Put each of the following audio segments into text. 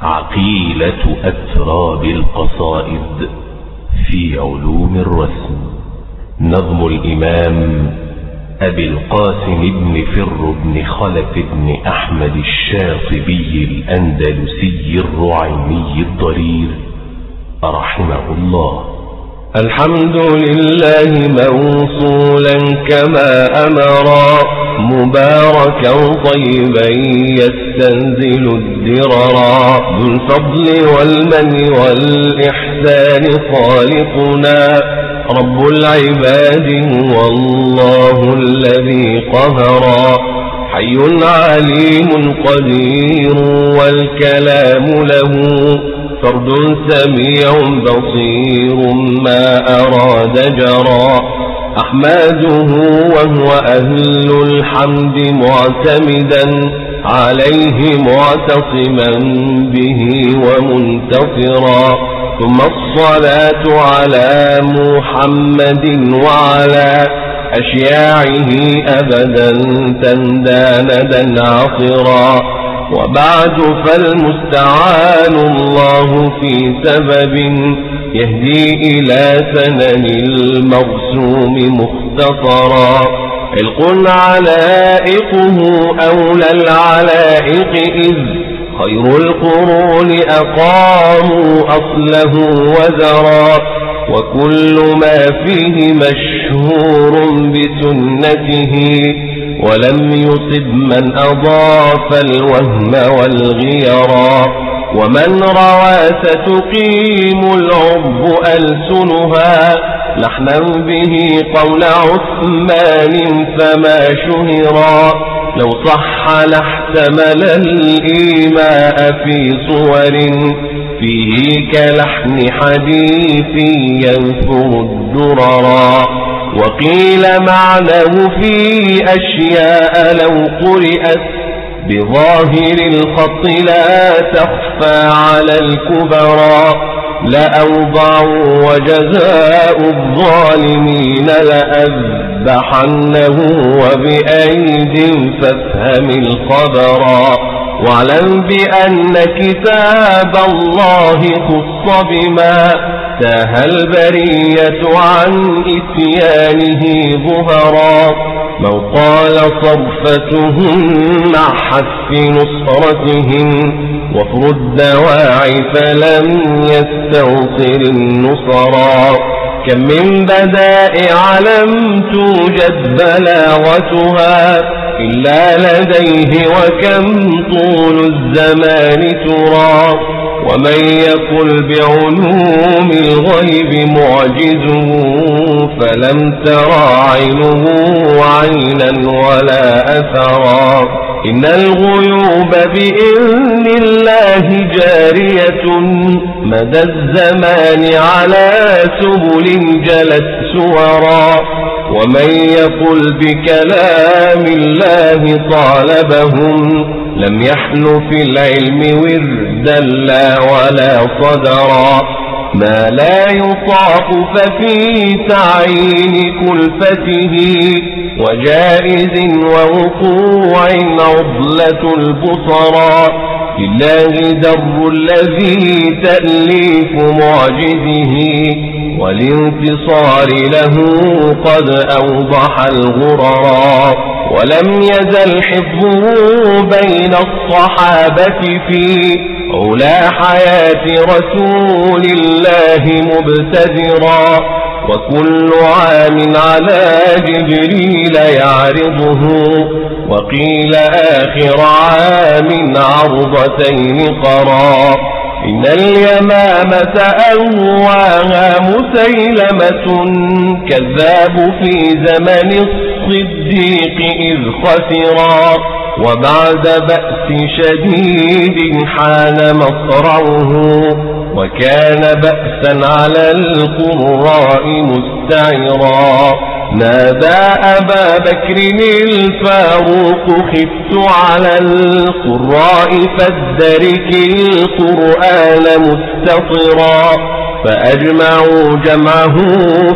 عقيلة أتراب القصائد في علوم الرسم. نظم الإمام أبي القاسم بن فر بن خلف بن أحمد الشاطبي الأندلسي الرعيني الضرير رحمه الله. الحمد لله موصولا كما أمرا مباركا طيبا يستنزل الدررا ذو الفضل والمن والإحسان خالقنا. رب العباد هو الله الذي قهرا حي عليم قدير والكلام له. فرد سميع بصير ما أراد جرى. أحمده وهو أهل الحمد معتمدا عليه معتصما به ومنتصرا. ثم الصلاة على محمد وعلى أشياعه أبدا تنداندا عصرا وبعد فالمستعان الله في سبب يهدي إلى سنن المرسوم مختصرا. علق علائقه أولى العلائق إذ خير القرون أقاموا أصله وزرا. وكل ما فيه مشهور بسنته ولم يصب من أضاف الوهم والغيرا ومن روى ستقيم العرب ألسنها لحنا به قول عثمان فما شهرا لو صح لاحتمل الإيماء في صور. فيه كلحن حديث ينفر الدررا وقيل معناه في أشياء لو قرئت بظاهر الخط لا تخفى على الكبرى. لأوضعوا وجزاء الظالمين لأذبحنه وبأيد فافهم الخبرا واعلم بأن كتاب الله خص بما تاه البرية عن إتيانه ظهرا لو قال صرفتهم مع حث نصرتهم وفر الدواعي فلم يستوصل النصرا كم من بدائع لم توجد بلاغتها إلا لديه وكم طول الزمان ترى ومن يقل بعلوم الغيب معجزه فلم ترى عينه عينا ولا أثرا إن الغيوب بإذن الله جارية مدى الزمان على سبل جلت سورا ومن يقل بكلام الله طالبهم لم يحل في العلم وردا لا ولا صدرا ما لا يطاق ففي تعيين كلفته وجائز ووقوع عضلة البصرا لله در الذي تأليف معجزه والانتصار له قد أوضح الغررا ولم يزل حفظه بين الصحابة في أولى حياة رسول الله مبتدرا. وكل عام على جبريل يعرضه. وقيل آخر عام عرضتين قرا. إن اليمامة أواها مسيلمة. كذاب في زمن الصديق إذ خسرا. وبعد بأس شديد حان مصرعه. وكان بأسا على القراء مستعرا نادى أبا بكر الفاروق خفت على القراء فادرك القرآن مستطرا. فأجمعوا جمعه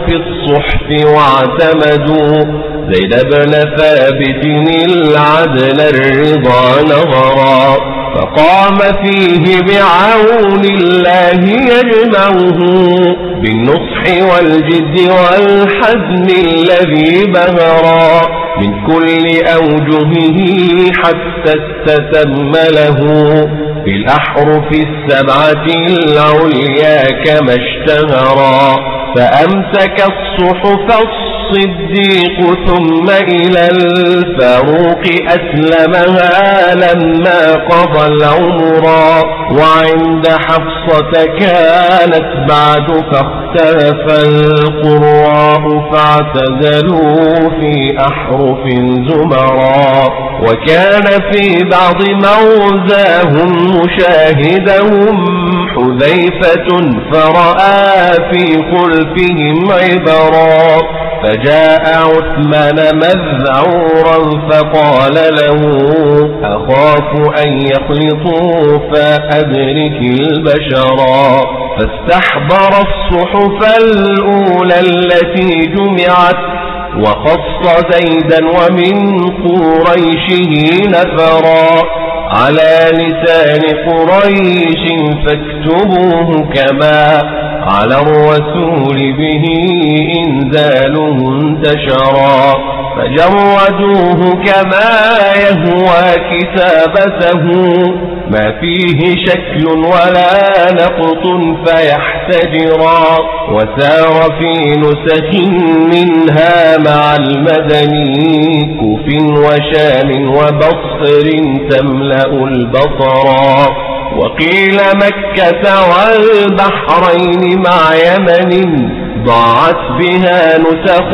في الصحف واعتمدوا. زيد بن ثابت العدل الرضا نظرا. فقام فيه بعون الله يجمعه بالنصح والجد والحزم الذي بهرا من كل أوجهه حتى استتم له في الأحرف السبعة العليا كما اشتهرا فأمسك الصحف الصديق ثم إلى الفاروق أسلمها لما قضى العمرا وعند حفصة كانت بعد فاختلف القراء فاعتزلوا في أحرف زمرا. وكان في بعض موزاهم مشاهدهم حذيفة فرأى في خلفهم عبرا. فجاء عثمان مذعورا فقال له أخاف أن يخلطوا فأدرك البشرا فاستحضر الصحف الأولى التي جمعت وخص زيدا ومن قريشه نفرا. على لسان قريش فاكتبوه كما على الرسول به إنزاله انتشرا فجردوه كما يهوى كتابته ما فيه شكل ولا نقط فيحتجرا وسار في نسخ منها مع المدني كف وشام وبصر تملأ البصرا وقيل مكة والبحرين مع يمن ضاعت بها نسخ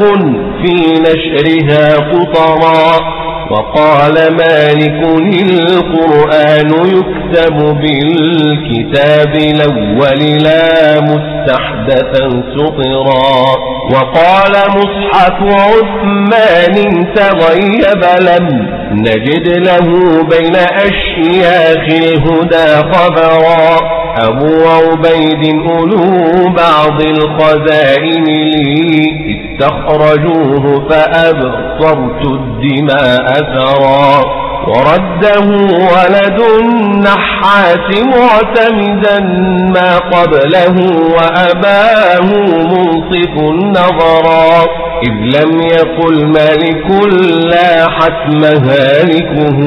في نشرها قطرا. وقال مالك القرآن يكتب بالكتاب الأول لا مستحدثا سطرا. وقال مصحف عثمان تغيب لم نجد له بين أشياخ الهدى خبرا. أبو عبيد أولو بعض الخزائن لي. استخرجوه فأبصرت الدماء ثرا ورده ولد النحاس معتمدا ما قبله وأباه منصف نظرا إذ لم يقل مالك لا حتم هالكه.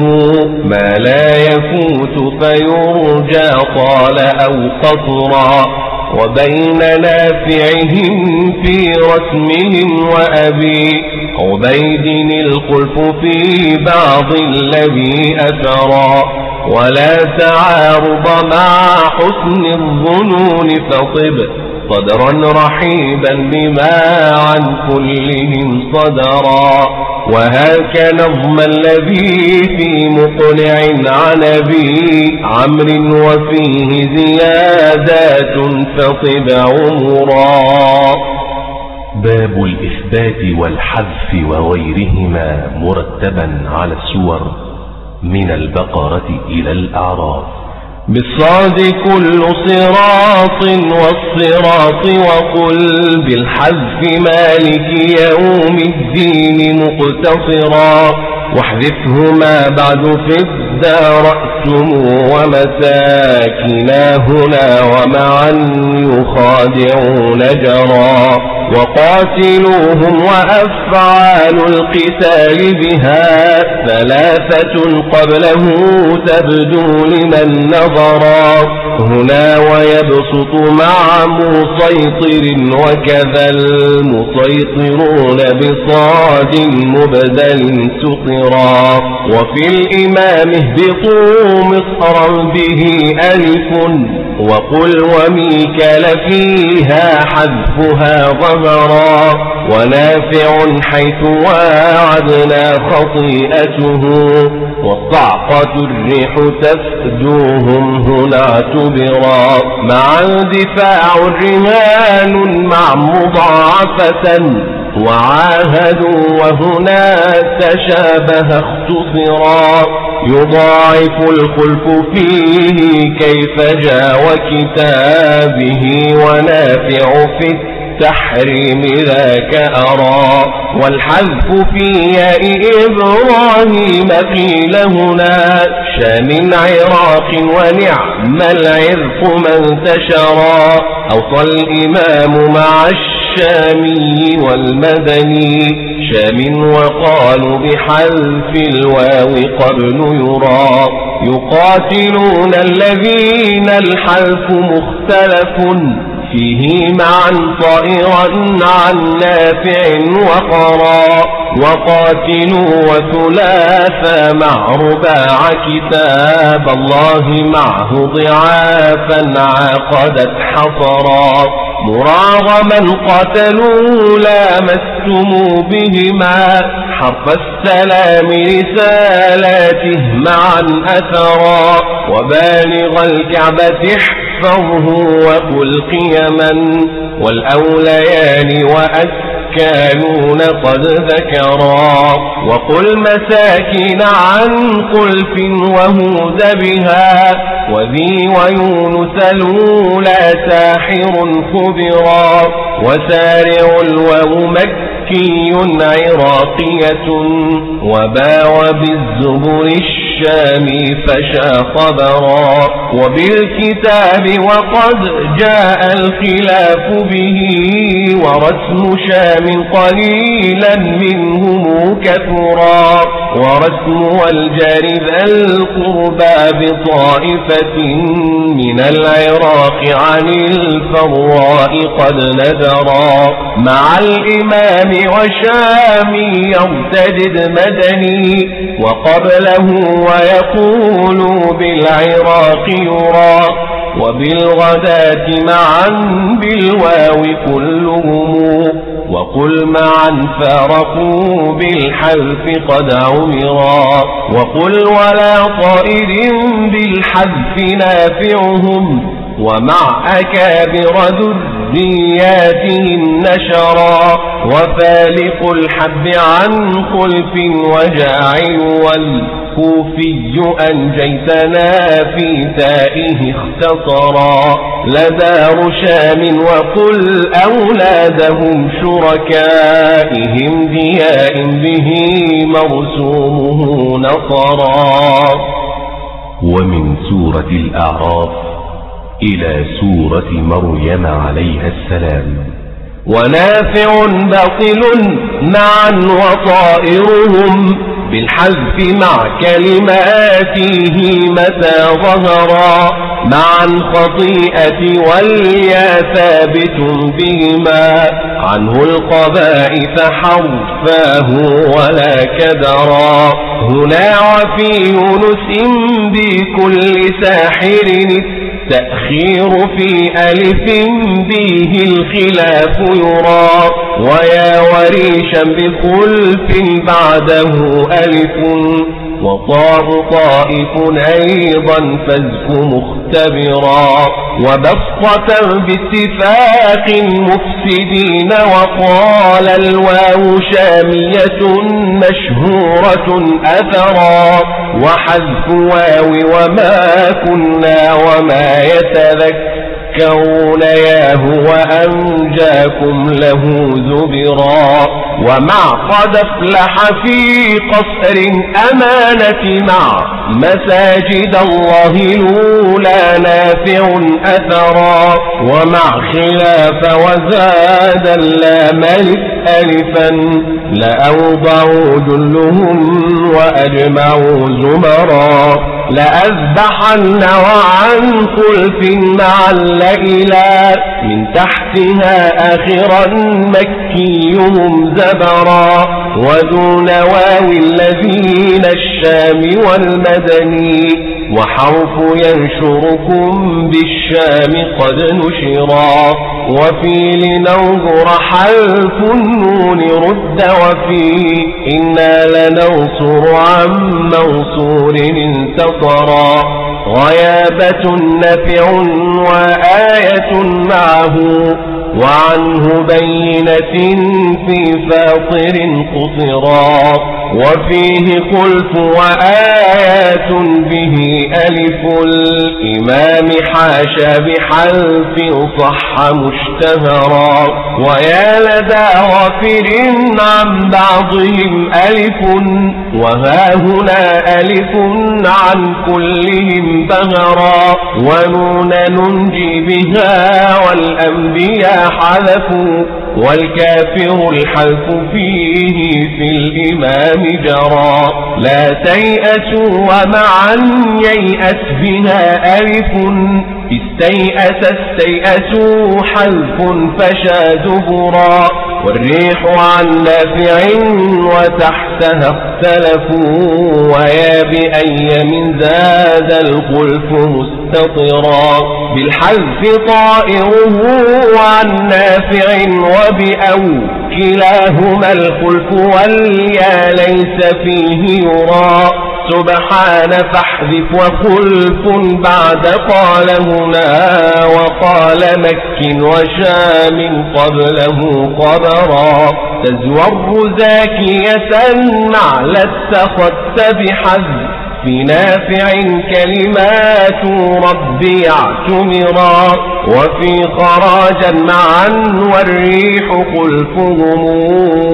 ما لا يفوت فيرجى طال أو قصرا. وبين نافعهم في رسمهم وأبي عبيد الخلف في بعض الذي أثرا ولا تعارض مع حسن الظنون فطب. صدرا رحيبا بما عن كلهم صدرا. وهاك نظم الذي في مقنع عن أبي عمرو وفيه زيادات فطب عمرا. باب الإثبات والحذف وغيرهما مرتبا على السور من البقرة إلى الأعراف. بالصاد كل صراط والصراط وقل بالحذف مالك يوم الدين مقتصرا واحذفهما بعد في الدار ومساكنا هنا ومعا يخادعون جرا وقاتلوهم وأفعال القتال بها ثلاثة قبله تبدو لمن نظرا هنا ويبسط مع مسيطر وكذا المسيطرون بصاد مبدل سطرا وفي الإمام أهبطوا مصرا به ألف وقل وميكل فيها حذفها ظهرا ونافع حيث واعدنا خطيئته والصعقة الريح تفدوهم هنا اعتبرا مع اندفاع رهان مع مضاعفة وعاهدوا وهنا تشابه اختصرا. يضاعف الخلف فيه كيف جاء وكتابه ونافع في التحريم ذاك أرى. والحذف في ياء إبراهيم قيل هنا شام عراق ونعم العرق من تشرى أوصى الإمام مع الشامي والمدني شام وقالوا بحذف الواو قبل يرى يقاتلون الذين الحذف مختلف فيه معا طائرا عن نافع وقرا وقاتلوا وثلاثا مع رباع كتاب الله معه ضعافا عقدت حصرا مراغما قتلوا لامستم بهما. حرف السلام رسالاته معا أثرا. وبالغ الكعبة احفظه وقل قيما والأوليان وأكانون قد ذكرا وقل مساكين عن قلف وهود بها وذي ويونس لولا ساحر خبرا وسارع الوو مكي عراقية وباو بالزبر الشيء الشام فشا خبرا وبالكتاب وقد جاء الخلاف به ورسم شام قليلا منهم كثرا. ورسم والجار ذا القربى بطائفة من العراق عن الفراء قد نذرا. مع الإمام وشام يرتدد مدني وقبله ويقول بالعراق يرى. وبالغداة معا بالواو كلهم وقل معا فارقوا بالحذف قد عمرا وقل ولا طائر بالحذف نافعهم. ومع أكابر ذرياتهم نشرا وفالق الحب عن خلف وجاعل والكوفي أنجيتنا في تائه اختصرا لدار شام وقل أولادهم شركائهم دياء به مرسومه نصرا ومن سورة الأعراف إلى سورة مريم عليها السلام. ونافع باطل معا وطائرهم بالحذف مع كلماته متى ظهرا. مع الخطيئة واليا ثابت بهما عنه القبائث حرفاه ولا كدرا. هنا وفي يونس بكل ساحر التأخير في ألف به الخلاف يرى. ويا وريشا بخلف بعده ألف. وطاء طائف أيضا فزك مختبرا وبسطة باتفاق مفسدين وقال الواو شامية مشهورة أثرا وحذف واو وما كنا وما يتذكر تذكرون ياه وأنجاكم له زبرا. ومع قد افلح في قصر أمانة مع مساجد الله لولا نافع أثرا. ومع خلاف وزاد اللام ألفا. لأوضعوا جلهم وأجمعوا زمرا. لأذبحن وعن خلف مع الليلى من تحتها آخرا مكيهم زبرا ودون واو الذين الشام والمدني وحرف ينشركم بالشام قد نشرا. وفي لننظر حلف النون رد وفي. إنا لننصر عن منصور انتصرا. غيابة نفع وآية معه. وعنه بينة في فاطر قصرا. وفيه خلف وآيات به ألف. الإمام حاشا بحلف صح مشتهرا. ويا لدى غافر عن بعضهم ألف. وها هنا ألف عن كلهم بهرا. ونون ننجي بها والأنبياء حذفوا. والكافر الحلف فيه في الإمام جرى. لا تيأسوا ومعا ييأس بها ألف. استيأس استيأسوا حلف فشا دبرا والريح عن نافع وتحتها اختلفوا ويا بأي من زاد الخلف مستطرا بالحذف طائره عن نافع وبأو كلاهما الخلف واليا ليس فيه يرى سبحان فاحذف وخلف بعد قال هنا وقال مك وشام قبله قبرا تزور زاكية نعل اتخذت بحذف في نافع كلمات ربي اعتمرا وفي خراجا معا والريح خلفهم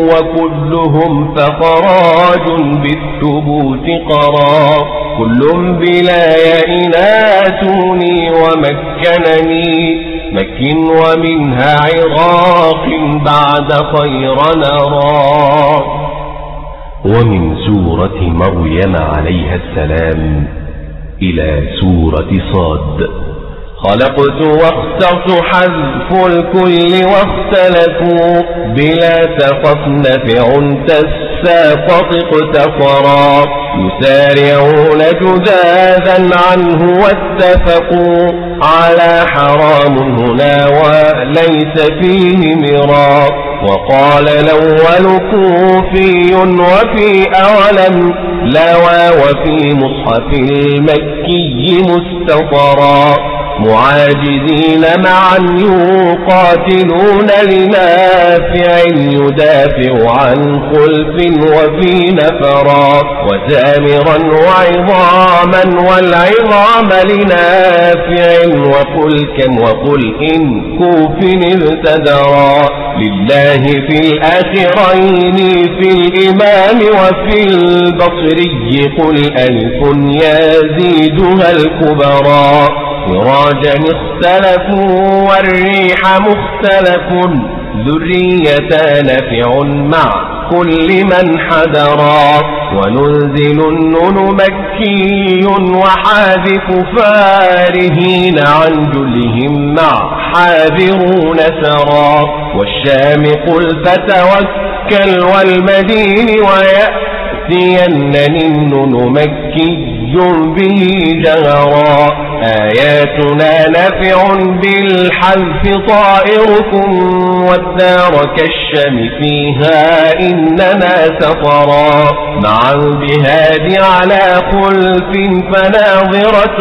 وكلهم فخراج بالثبوت قرا كل بلا يئناتوني ومكنني مك ومنها عراق بعد خير نرى ومن سورة مريم عليها السلام إلى سورة صاد. خلقت واخترت حذف الكل واختلفوا بلا تخف نفع تساقط اقتصرا. يسارعون جذاذا عنه واتفقوا على حرام هنا وليس فيه مرا. وقال الأول كوفي وفي أولم لوى وفي مصحف المكي مستطرا. معاجزين معا يقاتلون لنافع يدافع عن خلف وفي نفرا وزامرا وعظاما والعظام لنافع وقل كم وقل إن كوف ابتدرا لله في الآخرين في الإمام وفي البصري قل ألف يزيدها الكبرى سراجا اختلفوا والريح مختلف. ذرية نفع مع كل من حذرا وننزل النون مكي وحاذف فارهين عن جلهم مع حاذرون سرا. والشام قل فتوكل والمدين ويأتينني النون مكي به جهرا. آياتنا نفع بالحذف طائركم والدار كالشم فيها إننا سطرا مع الجهاد على خلف فناظرة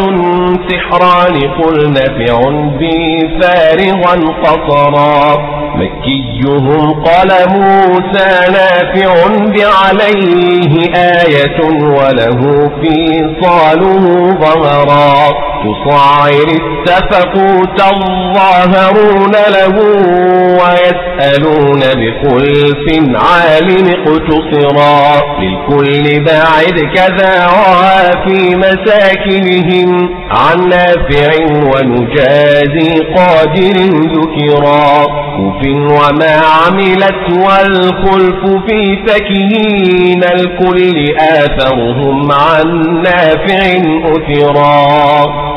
سحران قل نفع بي فارغا قصرا. مكيهم قال موسى نافع بعليه آية وله في صاله ظهرا. تصعر اتفقوا تظاهرون له ويسألون بخلف عالم اقتصرا للكل باعد كذا في مساكنهم عن نافع ونجازي قادر ذكرا كف وما عملت والخلف في فكهين الكل آثرهم عن نافع أثرا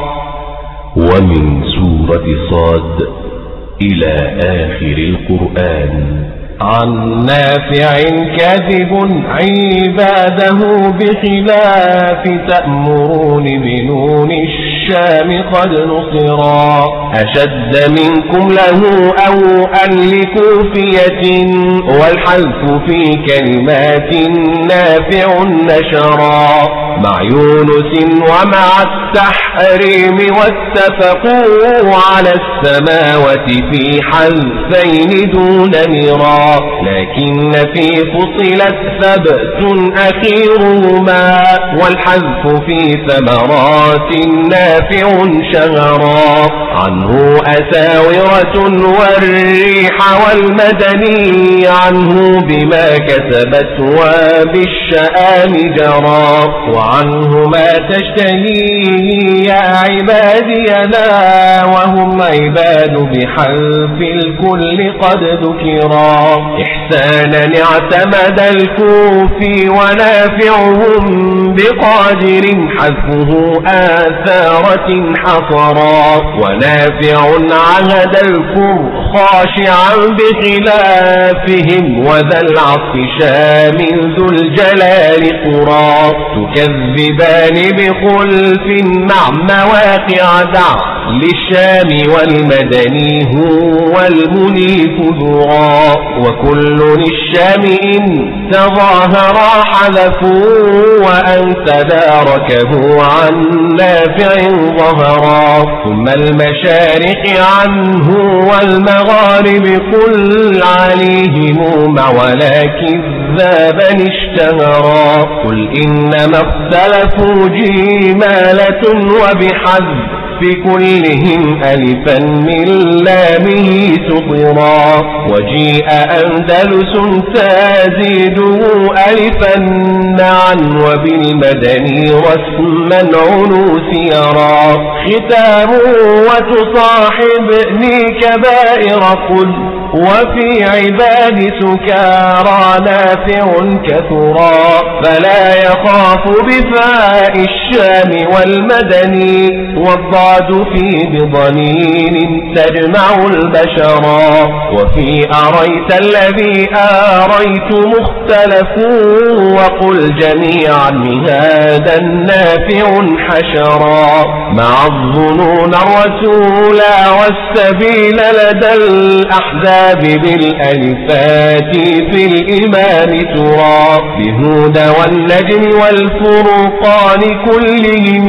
ومن سورة صاد إلى آخر القرآن. عن نافع كذب عباده بخلاف تأمرون بنون الشام قد نصرا. أشد منكم له أو أن لكوفية والحلف في كلمات نافع نشرا. مع يونس ومع التحريم واتفقوا على السماوة في حلفين دون مرا لكن في فصلت ثبت أخيرهما والحذف في ثمرات نافع شهرا. عنه أساورة والريح والمدني عنه بما كسبت وبالشآم جرى. وعنه ما تشتهيه يا عبادي لا وهم عباد بحلف الكل قد ذكرا. إحسانا اعتمد الكوفي ونافعهم بقادر حذفه آثارة حصرا. ونافع عهد الكر خاشعا بخلافهم وذا العطف شام ذو الجلال قرى تكذبان بخلف مع مواقع دع للشام والمدني هو المنيف ذرا وكل الشام إن تظاهرا حذفوا وأن تداركه عن نافع ظهرا ثم المشارق عنه والمغارب قل عليهم مع ولكن ذابا اشتهرا قل إنما اختلفوا جمالة وبحذف في كلهم ألفا من لامه سطرا وجيء أندلس تزيده ألفا معا وبالمدني رسما عنوس يرى ختام وتصاحبني كبائر قل وفي عباد سكارى نافع كثرا فلا يخاف بفاء الشام والمدني والضاد في بضنين تجمع البشرا وفي أريت الذي آريت مختلف وقل جميعا هذا نافع حشرا مع الظنون الرسول والسبيل لدى الأحزاب بالألفات في الإمام ترى بهود والنجم والفرقان كلهم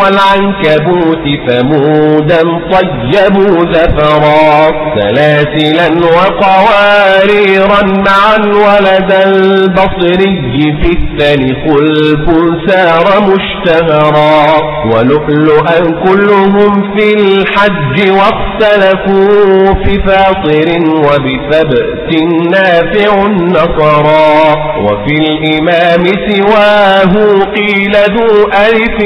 والعنكبوت فمودا طيبوا زفرا سلاسلا وقواريرا معا ولد البصري في الثاني خلف سار مشتهرا ولؤلؤا كلهم في الحج واختلفوا في فاطر خير وبثبت نافع نصرا. وفي الإمام سواه قيل ذو ألف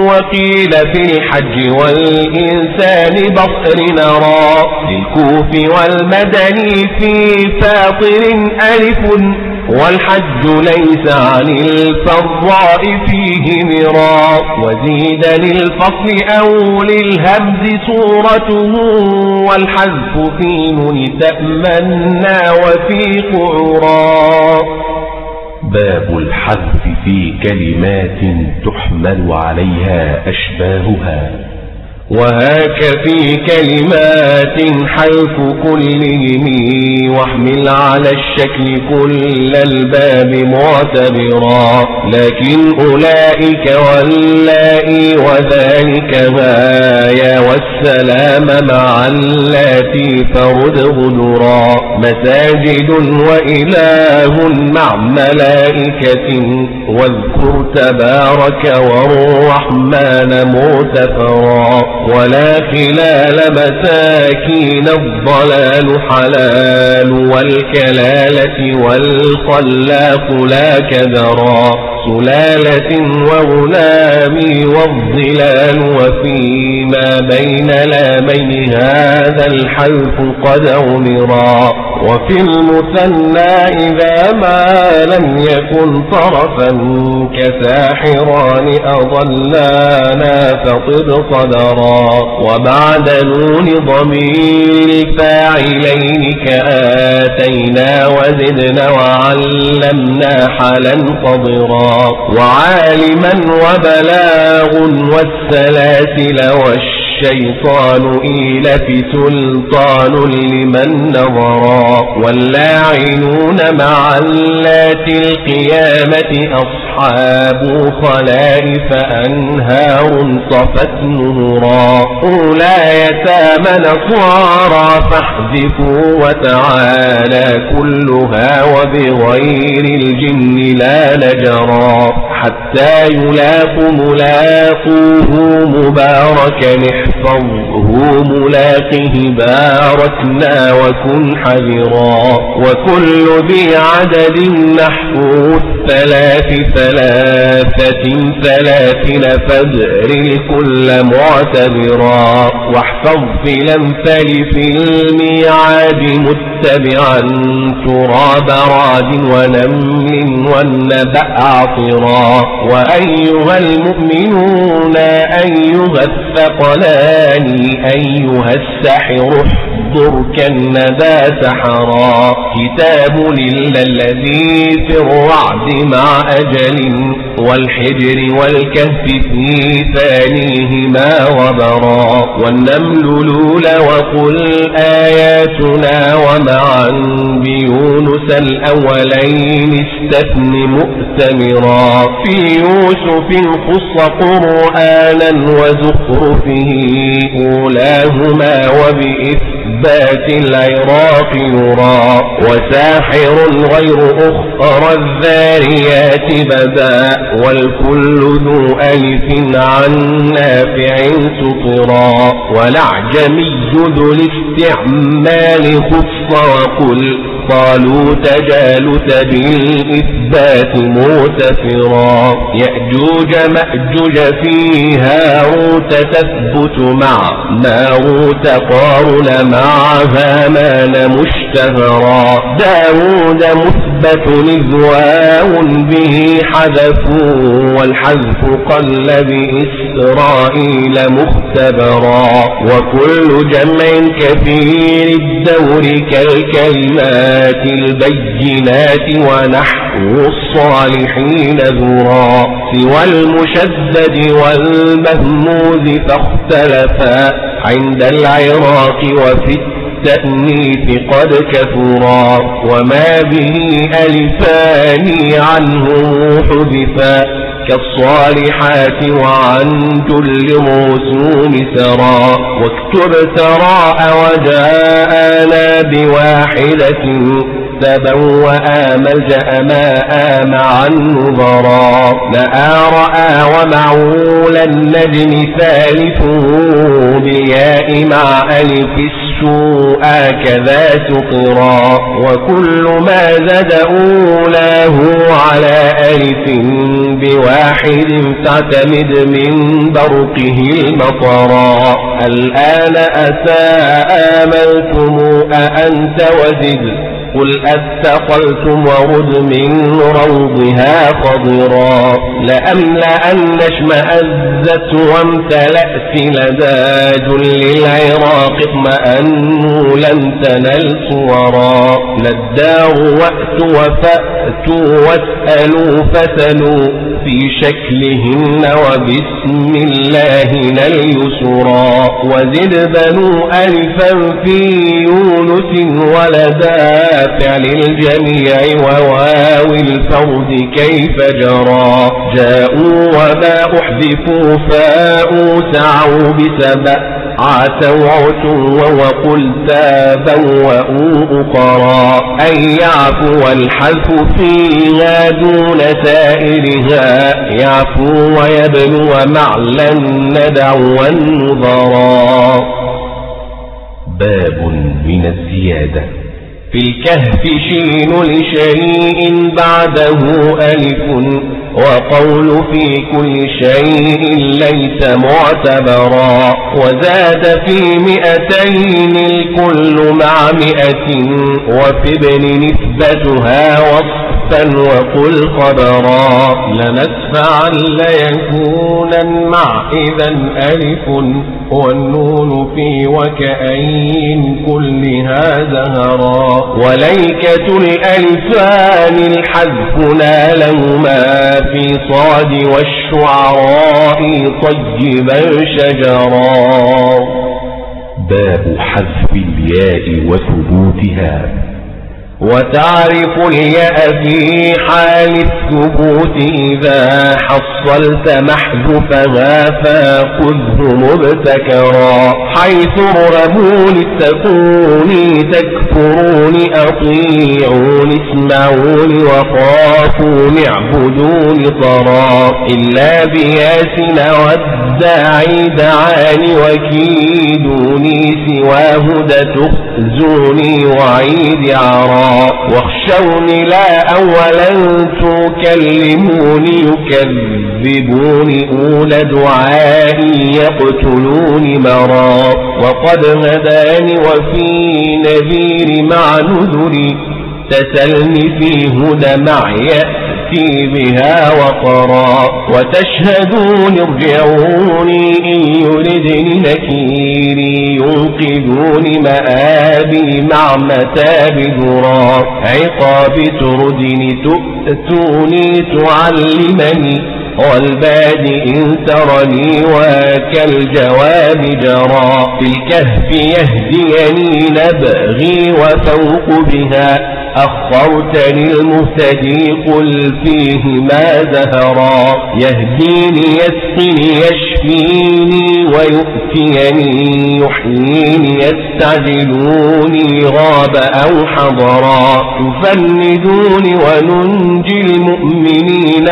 وقيل في الحج والإنسان بصر نرى. للكوف والمدني في فاطر ألف والحج ليس عن الفراء فيه مرا وزيد للفصل أو للهمز صورته. والحذف في نون تأمنا وفي قعرا باب الحذف في كلمات تحمل عليها أشباهها. وهاك في كلمات حلف كلهم واحمل على الشكل كل الباب معتبرا. لكن أولئك واللائي وذلك غايا والسلام مع اللاتي فرد غدرا. مساجد وإله مع ملائكة واذكر تبارك والرحمن مرتفرا ولا خلال مساكين الضلال حلال والكلالة والخلاق لا كذرا سلالة وغلام والظلال وفيما بين لامين هذا الحلف قد أمرا وفي المثنى إذا ما لم يكن طرفا كساحران أضلانا فطب قدرا وبعد نون ضمير الفاعلين كآتينا وزدنا وعلمنا حلا قضرا وعالما وبلاغ والسلاسل والشر الشيطان إيلة سلطان لمن نظرا واللاعنون مع اللات القيامة أصحاب خلائف أنهار صفت نهرا أولى يتام نصارى فاحذفوا وتعالى كلها وبغير الجن لا نجرا. حتى يلاق ملاقوه مباركا. فاحفظه ملاقه باركنا وكن حذرا. وكل ذي عدد نحو الثلاث ثلاثة ثلاث فادر الكل معتبرا. واحفظ في الأمثال في الميعاد متبعا. تراب راد ونمل والنبأ عطرا. وأيها المؤمنون أيها الثقلان الثاني أيها السحر احضر كالندى سحرا كتاب لله الذي في الرعد مع أجل والحجر والكهف في ثانيهما غبرا والنمل لولا وقل آياتنا ومعا بيونس الأولين استثن مؤتمرا. في يوسف خص قرآنا وزخرفه أولاهما وبإثبات العراق يرى وساحر غير أخرى الذاريات بدا والكل ذو ألف عن نافع سطرا والأعجمي ذو الاستعمال خص وقل قالوا تجالت بالإثبات متفرا. يأجوج مأجوج في هاروت تثبت مع ماروت قارن مع هامان مشتهرا داود مثبت نذواء به حذفوا والحذف قل بإسرائيل مختبرا. وكل جمع كثير الدور كالكلمات البينات ونحو الصالحين ذرا. سوى المشدد والمهموز فاختلفا. عند العراق وفي التأنيث قد كثرا وما به ألفان عنه حذفا كالصالحات وعن كل رسوم سرى واكتب تراء وجاءنا بواحدة تبوأ ملجأ ماء مع النظرا. لآ رأى ومعول النجم ثالثه بالياء مع ألف السوء كذا سقرا. وكل ما زد أولاه على ألف بواحد تعتمد من برقه المطرا. الآن أتى آملتم أأنت وزد. قل أثقلتم ورد من روضها خضرا لأملأن اشمأزت وامتلأت لدى جل العراق اطمأنوا لم تنل صورا للدار وأت وفأتوا واسألوا فسلوا في شكلهن وبسم الله نليسرا وزد بنو ألفا في يونس ولدا فعل الجميع وواو الفرد كيف جرى. جاءوا وما أحذفوا فاءوا سعوا بسبأ. عاتوا عتوا وقل تابوا أخرى أن يعفو الحلف فيها دون سائرها يعفو ويبلو معلا ندعو النظرا باب من الزيادة. في الكهف شين لشيء بعده ألف وقول في كل شيء ليس معتبرا وزاد في مئتين الكل مع مئة وفي ابن نسبتها وصفا وقل خبرا لنسفعا ليكونا مع إذا ألف والنون في وكأين كلها زهرا وليكة الألفان الحذف نالهما في صاد والشعراء طيبا شجرا باب حذف الياء وثبوتها وتعرف الياء في حال الثبوت إذا حصلت محذوفها فخذه مبتكرا. حيث رمون التكون تكفرون أطيعون اسمعون وخافون اعبدون طرا. إلا بياسنا والداعي دعاني وكيدوني سواه تخزوني وعيد عرا. واخشوني لا أولا تكلموني يكذبوني أولى دعائي يقتلوني مرا. وقد هداني وفي نذير مع نذري تسلني في هدى مع يأتي بها وقرا وتشهدون ارجعوني إن يردني نكيري ينقذون مآبي مع متاب ذرا عقاب تردني تؤتوني تعلمني والباد إن ترني وكالجواب جرى في الكهف يهديني نبغي وفوق بها أخرتني المهتدي قل فيه ما زهرا يهديني يسقني يشفيني ويؤتيني يحييني يستعجلوني غاب أو حضرا يفندوني وننجي المؤمنين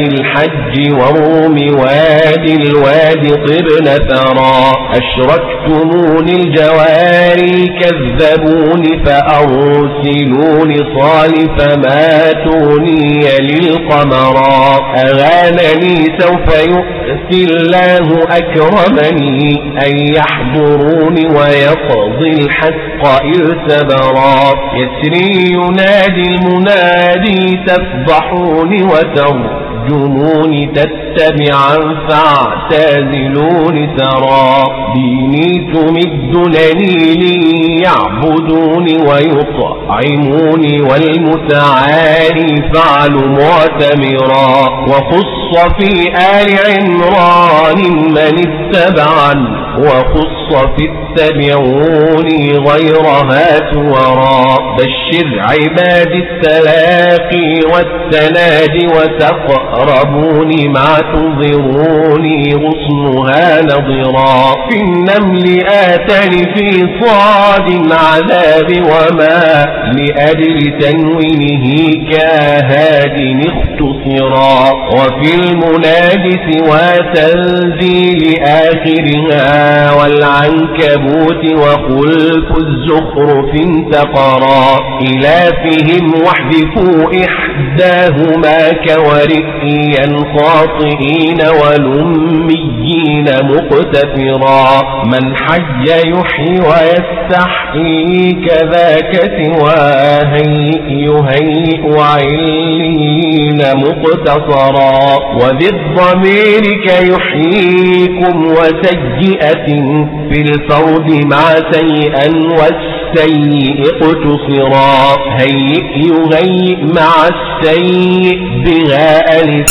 وغاد الحج والروم وادي الوادي طبن ثرا أشركتموني الجواري كذبوني فأرسلوني صالف ماتوني للقمرا أغانني سوف يؤتي الله أكرمني. أن يحضروني ويقضي الحق ارتبرا يسري ينادي المنادي تفضحوني وترضى. ترجمون تتبعا فاعتزلون ترى ديني تمدنني لي يعبدون ويطعمون والمتعالي فعل معتمرا. وخص في آل عمران من اتبعا وخص في التبعون غيرها تورا بشر عباد التلاقي والتنادي وتقربوني ما تنظروني غصنها نظرا. في النمل آتني في صاد عذاب وما لأجل تنوينه كهاد اختصرا. وفي المناد سوى تنزيل آخرها والعنكبوت وخلف الزخرف انتقرا إلى فيهم واحذفوا إحداهما كورئيا خاطئين ولميين مقتفرا من حي يحيي ويستحيي كذاك سواهي يهيئ علين مقتصرا وذي الضمير كيحييكم وسيئة في الفرد مع سيئا والسيء اقتصرا هيئ يهيئ مع السيء بها ألف